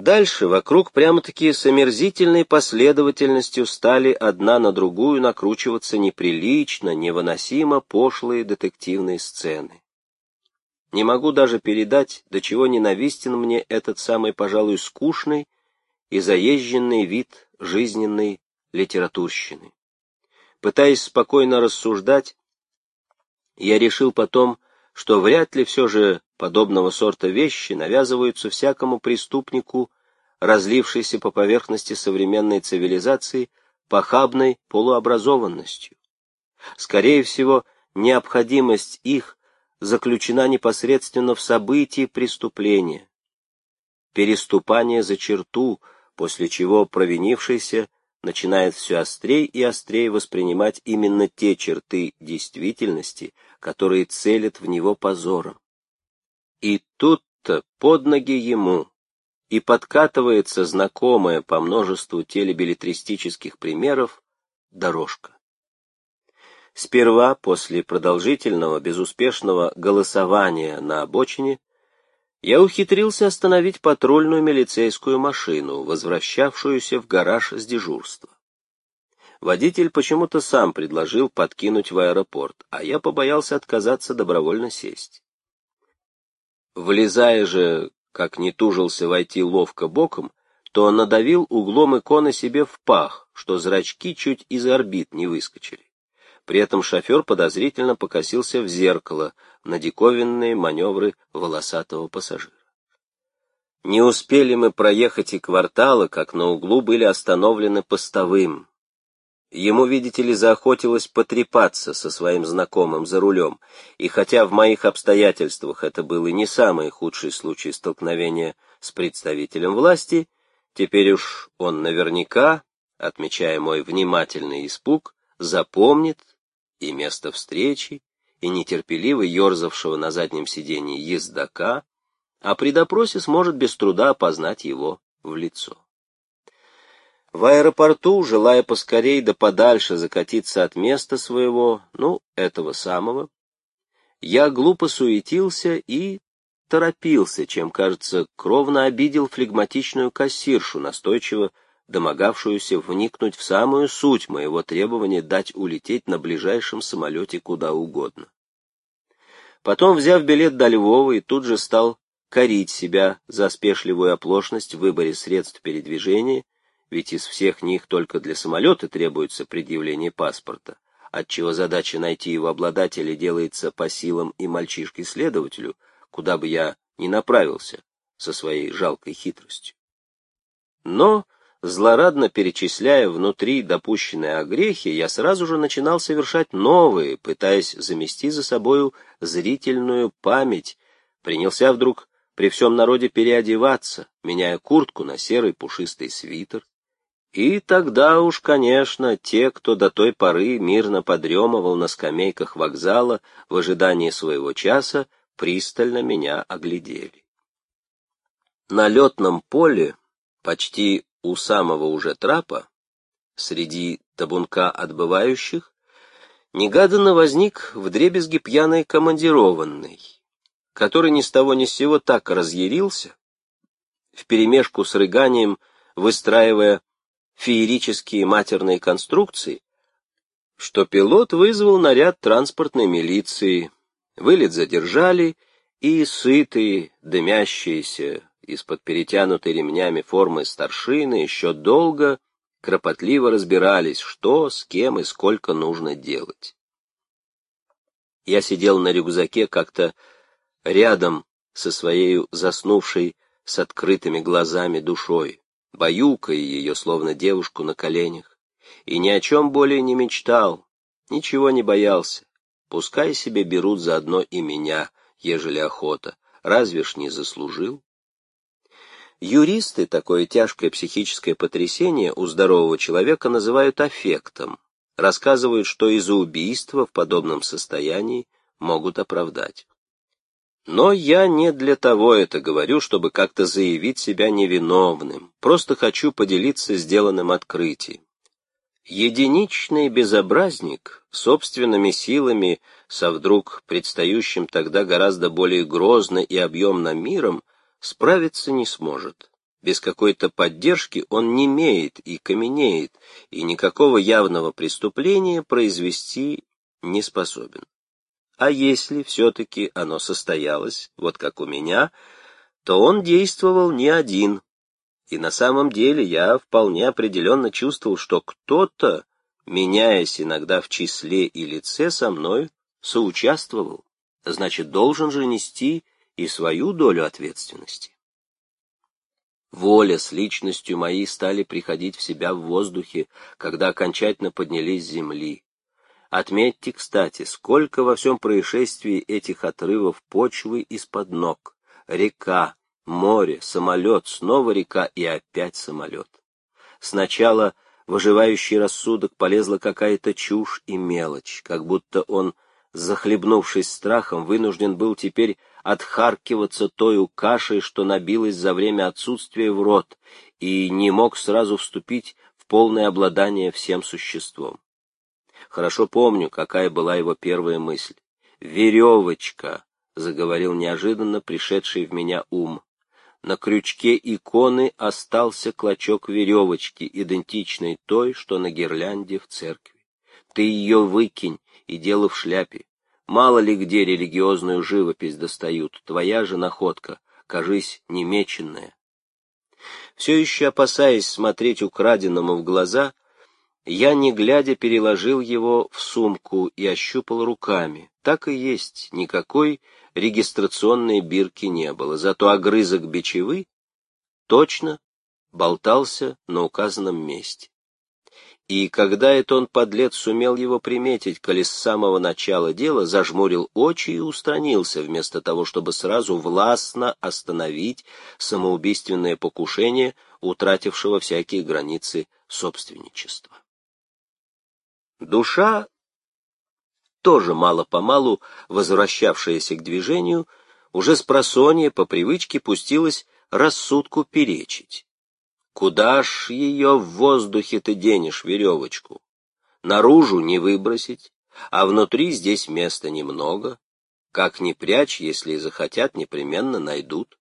Дальше вокруг прямо-таки с омерзительной последовательностью стали одна на другую накручиваться неприлично, невыносимо пошлые детективные сцены. Не могу даже передать, до чего ненавистен мне этот самый, пожалуй, скучный и заезженный вид жизненной литературщины. Пытаясь спокойно рассуждать, я решил потом, что вряд ли все же подобного сорта вещи навязываются всякому преступнику, разлившейся по поверхности современной цивилизации похабной полуобразованностью. Скорее всего, необходимость их заключена непосредственно в событии преступления. Переступание за черту, после чего провинившийся начинает все острей и острее воспринимать именно те черты действительности, которые целят в него позором. И тут-то под ноги ему и подкатывается знакомая по множеству телебилетристических примеров дорожка. Сперва, после продолжительного безуспешного голосования на обочине, я ухитрился остановить патрульную милицейскую машину, возвращавшуюся в гараж с дежурства. Водитель почему-то сам предложил подкинуть в аэропорт, а я побоялся отказаться добровольно сесть. Влезая же, как не тужился войти ловко боком, то надавил углом иконы себе в пах, что зрачки чуть из орбит не выскочили. При этом шофер подозрительно покосился в зеркало на диковинные маневры волосатого пассажира. Не успели мы проехать и кварталы, как на углу были остановлены постовым. Ему, видите ли, заохотилось потрепаться со своим знакомым за рулем, и хотя в моих обстоятельствах это был и не самый худший случай столкновения с представителем власти, теперь уж он наверняка, отмечая мой внимательный испуг, запомнит и место встречи, и нетерпеливо ерзавшего на заднем сиденье ездока, а при допросе сможет без труда опознать его в лицо. В аэропорту, желая поскорей да подальше закатиться от места своего, ну, этого самого, я глупо суетился и торопился, чем, кажется, кровно обидел флегматичную кассиршу, настойчиво домогавшуюся вникнуть в самую суть моего требования дать улететь на ближайшем самолете куда угодно. Потом, взяв билет до Львова, и тут же стал корить себя за спешливую оплошность в выборе средств передвижения, ведь из всех них только для самолета требуется предъявление паспорта, отчего задача найти его обладателя делается по силам и мальчишке-следователю, куда бы я ни направился со своей жалкой хитростью. Но Злорадно перечисляя внутри допущенные огрехи, я сразу же начинал совершать новые, пытаясь замести за собою зрительную память, принялся вдруг при всем народе переодеваться, меняя куртку на серый пушистый свитер. И тогда уж, конечно, те, кто до той поры мирно подремывал на скамейках вокзала в ожидании своего часа, пристально меня оглядели. На летном поле, почти у самого уже трапа, среди табунка отбывающих, негаданно возник вдребезги пьяный командированный, который ни с того ни с сего так разъярился, вперемешку с рыганием выстраивая феерические матерные конструкции, что пилот вызвал наряд транспортной милиции, вылет задержали, и сытые, дымящиеся, из-под перетянутой ремнями формы старшины еще долго, кропотливо разбирались, что, с кем и сколько нужно делать. Я сидел на рюкзаке как-то рядом со своей заснувшей с открытыми глазами душой, баюкая ее, словно девушку на коленях, и ни о чем более не мечтал, ничего не боялся. Пускай себе берут заодно и меня, ежели охота, разве ж не заслужил? Юристы такое тяжкое психическое потрясение у здорового человека называют аффектом, рассказывают, что из-за убийства в подобном состоянии могут оправдать. Но я не для того это говорю, чтобы как-то заявить себя невиновным, просто хочу поделиться сделанным открытием. Единичный безобразник собственными силами со вдруг предстающим тогда гораздо более грозно и объемно миром справиться не сможет. Без какой-то поддержки он не имеет и каменеет, и никакого явного преступления произвести не способен. А если все-таки оно состоялось, вот как у меня, то он действовал не один. И на самом деле я вполне определенно чувствовал, что кто-то, меняясь иногда в числе и лице со мной, соучаствовал, значит, должен же нести и свою долю ответственности. Воля с личностью моей стали приходить в себя в воздухе, когда окончательно поднялись с земли. Отметьте, кстати, сколько во всем происшествии этих отрывов почвы из-под ног. Река, море, самолет, снова река и опять самолет. Сначала выживающий рассудок полезла какая-то чушь и мелочь, как будто он, захлебнувшись страхом, вынужден был теперь отхаркиваться той кашей, что набилась за время отсутствия в рот, и не мог сразу вступить в полное обладание всем существом. Хорошо помню, какая была его первая мысль. «Веревочка», — заговорил неожиданно пришедший в меня ум. На крючке иконы остался клочок веревочки, идентичной той, что на гирлянде в церкви. Ты ее выкинь и дело в шляпе. Мало ли где религиозную живопись достают, твоя же находка, кажись, немеченная. Все еще опасаясь смотреть украденному в глаза, я, не глядя, переложил его в сумку и ощупал руками. Так и есть, никакой регистрационной бирки не было, зато огрызок бичевы точно болтался на указанном месте. И когда это он, подлец, сумел его приметить, коли с самого начала дела зажмурил очи и устранился, вместо того, чтобы сразу властно остановить самоубийственное покушение, утратившего всякие границы собственничества. Душа, тоже мало-помалу возвращавшаяся к движению, уже с просонья по привычке пустилась рассудку перечить. Куда ж ее в воздухе ты денешь, веревочку? Наружу не выбросить, а внутри здесь места немного. Как ни прячь, если захотят, непременно найдут.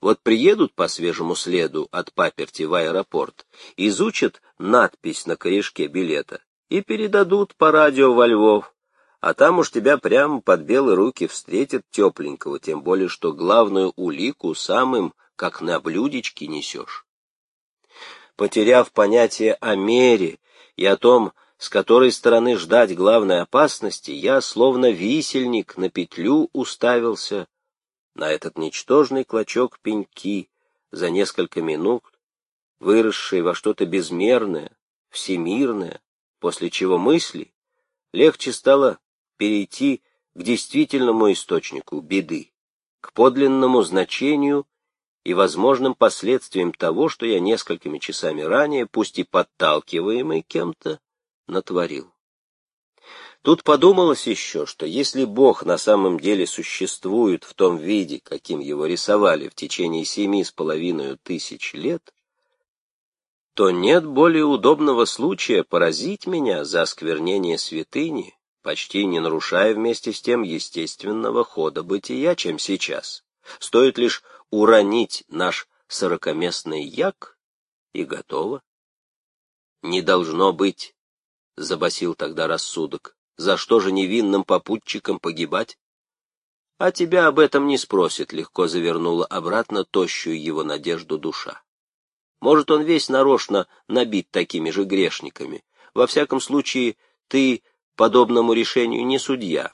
Вот приедут по свежему следу от паперти в аэропорт, изучат надпись на корешке билета и передадут по радио во Львов, а там уж тебя прямо под белые руки встретят тепленького, тем более что главную улику самым, как на блюдечке, несешь. Потеряв понятие о мере и о том, с которой стороны ждать главной опасности, я, словно висельник, на петлю уставился на этот ничтожный клочок пеньки за несколько минут, выросший во что-то безмерное, всемирное, после чего мысли легче стало перейти к действительному источнику беды, к подлинному значению и возможным последствиям того, что я несколькими часами ранее, пусть и подталкиваемый кем-то, натворил. Тут подумалось еще, что если Бог на самом деле существует в том виде, каким его рисовали в течение семи с половиной тысяч лет, то нет более удобного случая поразить меня за осквернение святыни, почти не нарушая вместе с тем естественного хода бытия, чем сейчас. Стоит лишь уронить наш сорокоместный як, и готово. Не должно быть, — забасил тогда рассудок, — за что же невинным попутчикам погибать? А тебя об этом не спросит, — легко завернула обратно тощую его надежду душа. Может, он весь нарочно набит такими же грешниками. Во всяком случае, ты подобному решению не судья.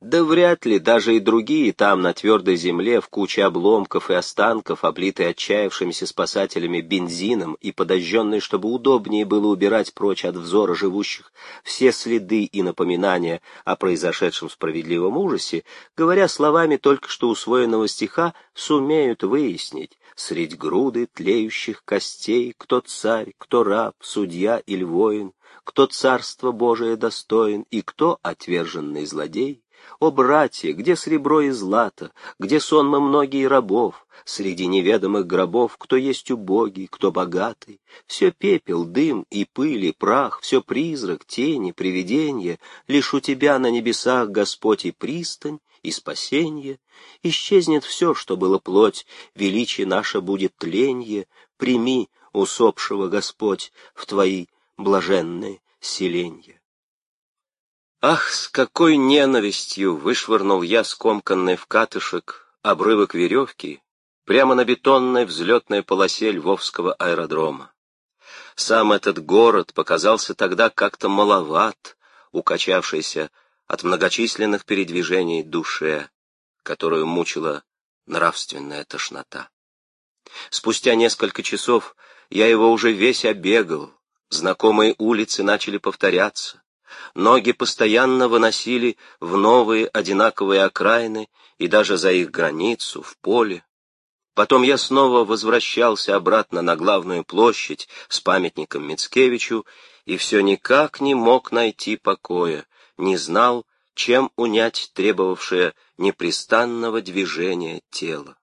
Да вряд ли даже и другие там, на твердой земле, в куче обломков и останков, облитые отчаявшимися спасателями бензином и подожженные, чтобы удобнее было убирать прочь от взора живущих все следы и напоминания о произошедшем справедливом ужасе, говоря словами только что усвоенного стиха, сумеют выяснить, средь груды тлеющих костей, кто царь, кто раб, судья или воин, кто царство Божие достоин и кто отверженный злодей, о, братья, где сребро и злато, где сонмы многие рабов, среди неведомых гробов, кто есть убогий, кто богатый, все пепел, дым и пыль и прах, все призрак, тени, привидения, лишь у тебя на небесах, Господь, и пристань, и спасенье, исчезнет все, что было плоть, величие наше будет тленье, прими усопшего Господь в твои блаженные селенья. Ах, с какой ненавистью вышвырнул я скомканный в катышек обрывок веревки прямо на бетонной взлетной полосе Львовского аэродрома. Сам этот город показался тогда как-то маловат, укачавшийся от многочисленных передвижений душе, которую мучила нравственная тошнота. Спустя несколько часов я его уже весь обегал, знакомые улицы начали повторяться, ноги постоянно выносили в новые одинаковые окраины и даже за их границу, в поле. Потом я снова возвращался обратно на главную площадь с памятником Мицкевичу и все никак не мог найти покоя, не знал, чем унять требовавшее непрестанного движения тело.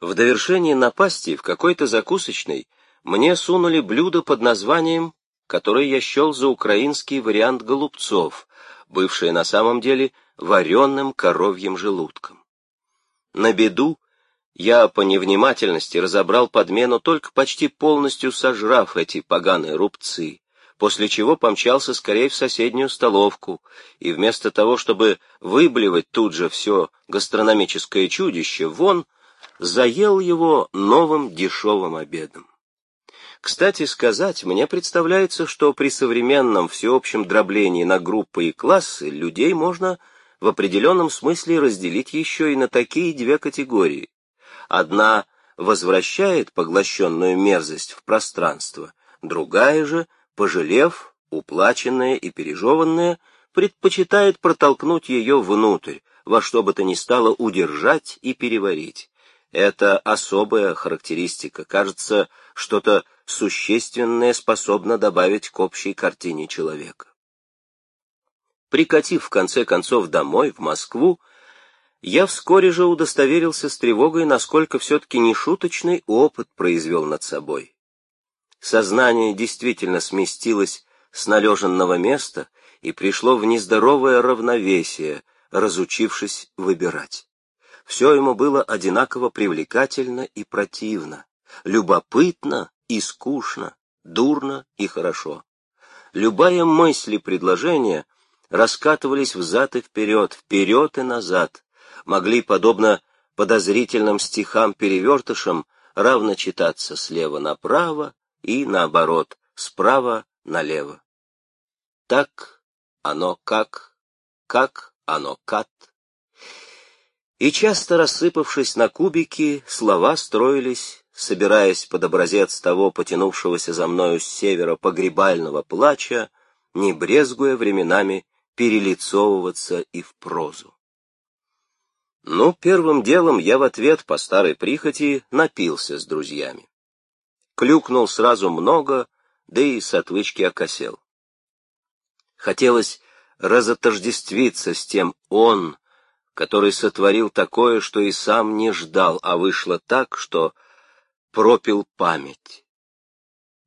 В довершении напасти в какой-то закусочной мне сунули блюдо под названием, которое я счел за украинский вариант голубцов, бывшее на самом деле вареным коровьим желудком. На беду я по невнимательности разобрал подмену, только почти полностью сожрав эти поганые рубцы, после чего помчался скорее в соседнюю столовку, и вместо того, чтобы выблевать тут же все гастрономическое чудище, вон — заел его новым дешевым обедом. Кстати сказать, мне представляется, что при современном всеобщем дроблении на группы и классы людей можно в определенном смысле разделить еще и на такие две категории. Одна возвращает поглощенную мерзость в пространство, другая же, пожалев, уплаченная и пережеванная, предпочитает протолкнуть ее внутрь, во что бы то ни стало удержать и переварить. Это особая характеристика, кажется, что-то существенное способно добавить к общей картине человека. Прикатив в конце концов домой, в Москву, я вскоре же удостоверился с тревогой, насколько все-таки нешуточный опыт произвел над собой. Сознание действительно сместилось с належенного места и пришло в нездоровое равновесие, разучившись выбирать. Все ему было одинаково привлекательно и противно, любопытно и скучно, дурно и хорошо. Любая мысль и предложение раскатывались взад и вперед, вперед и назад, могли, подобно подозрительным стихам-перевертышам, равно читаться слева направо и, наоборот, справа налево. Так оно как, как оно кат. И часто рассыпавшись на кубики, слова строились, собираясь под образец того потянувшегося за мною с севера погребального плача, не брезгуя временами перелицовываться и в прозу. Ну, первым делом я в ответ по старой прихоти напился с друзьями. Клюкнул сразу много, да и с отвычки окосел. Хотелось разотождествиться с тем «он», который сотворил такое, что и сам не ждал, а вышло так, что пропил память.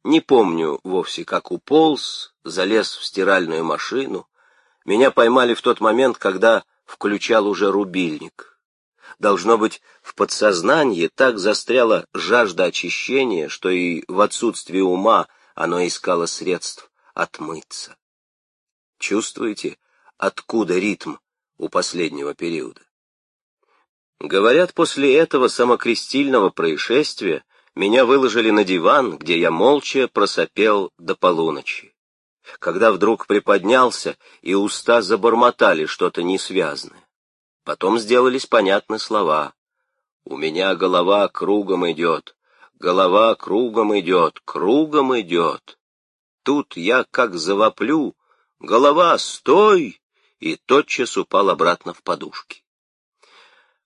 Не помню вовсе, как уполз, залез в стиральную машину. Меня поймали в тот момент, когда включал уже рубильник. Должно быть, в подсознании так застряла жажда очищения, что и в отсутствии ума оно искало средств отмыться. Чувствуете, откуда ритм у последнего периода. Говорят, после этого самокрестильного происшествия меня выложили на диван, где я молча просопел до полуночи. Когда вдруг приподнялся, и уста забормотали что-то несвязное. Потом сделались понятны слова. «У меня голова кругом идет, голова кругом идет, кругом идет». Тут я как завоплю, «Голова, стой!» и тотчас упал обратно в подушки.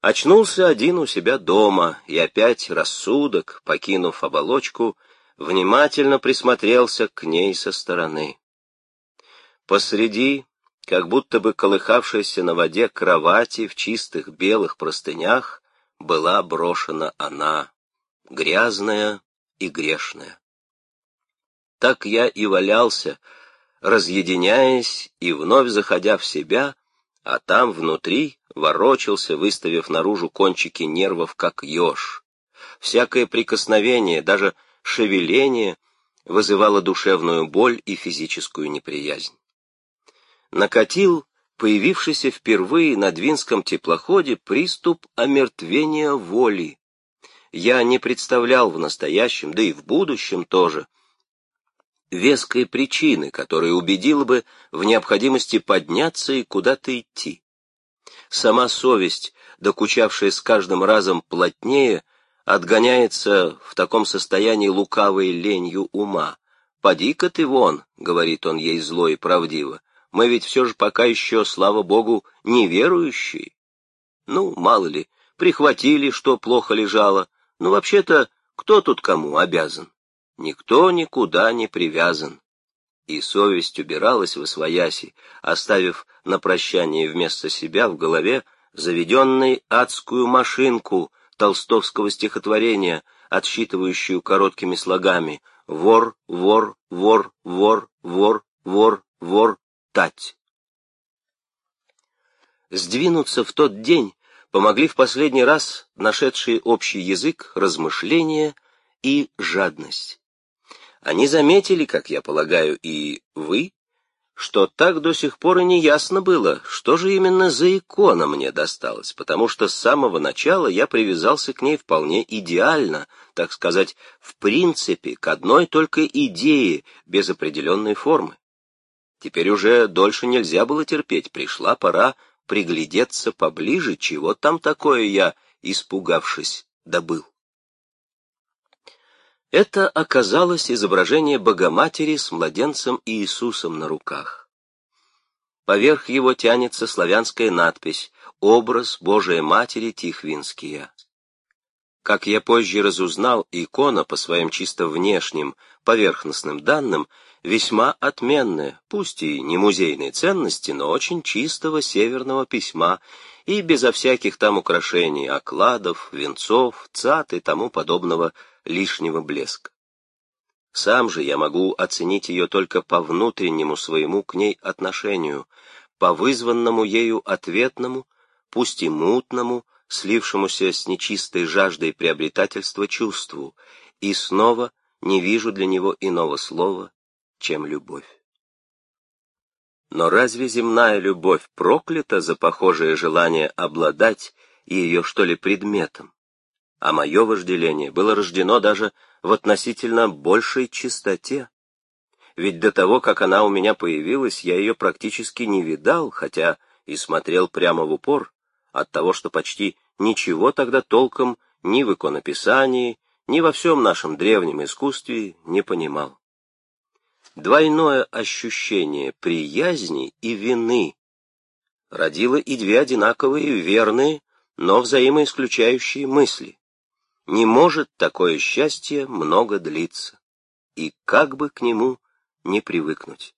Очнулся один у себя дома, и опять рассудок, покинув оболочку, внимательно присмотрелся к ней со стороны. Посреди, как будто бы колыхавшейся на воде кровати в чистых белых простынях, была брошена она, грязная и грешная. Так я и валялся, разъединяясь и вновь заходя в себя а там внутри ворочался, выставив наружу кончики нервов, как еж. Всякое прикосновение, даже шевеление вызывало душевную боль и физическую неприязнь. Накатил появившийся впервые на Двинском теплоходе приступ омертвения воли. Я не представлял в настоящем, да и в будущем тоже, веской причины, которая убедила бы в необходимости подняться и куда-то идти. Сама совесть, докучавшая с каждым разом плотнее, отгоняется в таком состоянии лукавой ленью ума. «Поди-ка ты вон», — говорит он ей зло и правдиво, мы ведь все же пока еще, слава богу, неверующие. Ну, мало ли, прихватили, что плохо лежало. Ну, вообще-то, кто тут кому обязан? Никто никуда не привязан. И совесть убиралась в освояси, оставив на прощание вместо себя в голове заведенной адскую машинку толстовского стихотворения, отсчитывающую короткими слогами «вор, вор, вор, вор, вор, вор, вор, стать. Сдвинуться в тот день помогли в последний раз нашедшие общий язык, размышления и жадность. Они заметили, как я полагаю, и вы, что так до сих пор и не ясно было, что же именно за икона мне досталась, потому что с самого начала я привязался к ней вполне идеально, так сказать, в принципе, к одной только идее, без определенной формы. Теперь уже дольше нельзя было терпеть, пришла пора приглядеться поближе, чего там такое я, испугавшись, добыл. Это оказалось изображение Богоматери с младенцем Иисусом на руках. Поверх его тянется славянская надпись «Образ Божией Матери Тихвинския». Как я позже разузнал, икона по своим чисто внешним, поверхностным данным весьма отменная, пусть и не музейной ценности, но очень чистого северного письма и безо всяких там украшений, окладов, венцов, цат и тому подобного лишнего блеска. Сам же я могу оценить ее только по внутреннему своему к ней отношению, по вызванному ею ответному, пусть и мутному, слившемуся с нечистой жаждой приобретательства чувству, и снова не вижу для него иного слова, чем любовь. Но разве земная любовь проклята за похожее желание обладать ее, что ли, предметом? А мое вожделение было рождено даже в относительно большей чистоте. Ведь до того, как она у меня появилась, я ее практически не видал, хотя и смотрел прямо в упор, от того, что почти ничего тогда толком ни в иконописании, ни во всем нашем древнем искусстве не понимал. Двойное ощущение приязни и вины родило и две одинаковые верные, но взаимоисключающие мысли. Не может такое счастье много длиться, и как бы к нему не привыкнуть.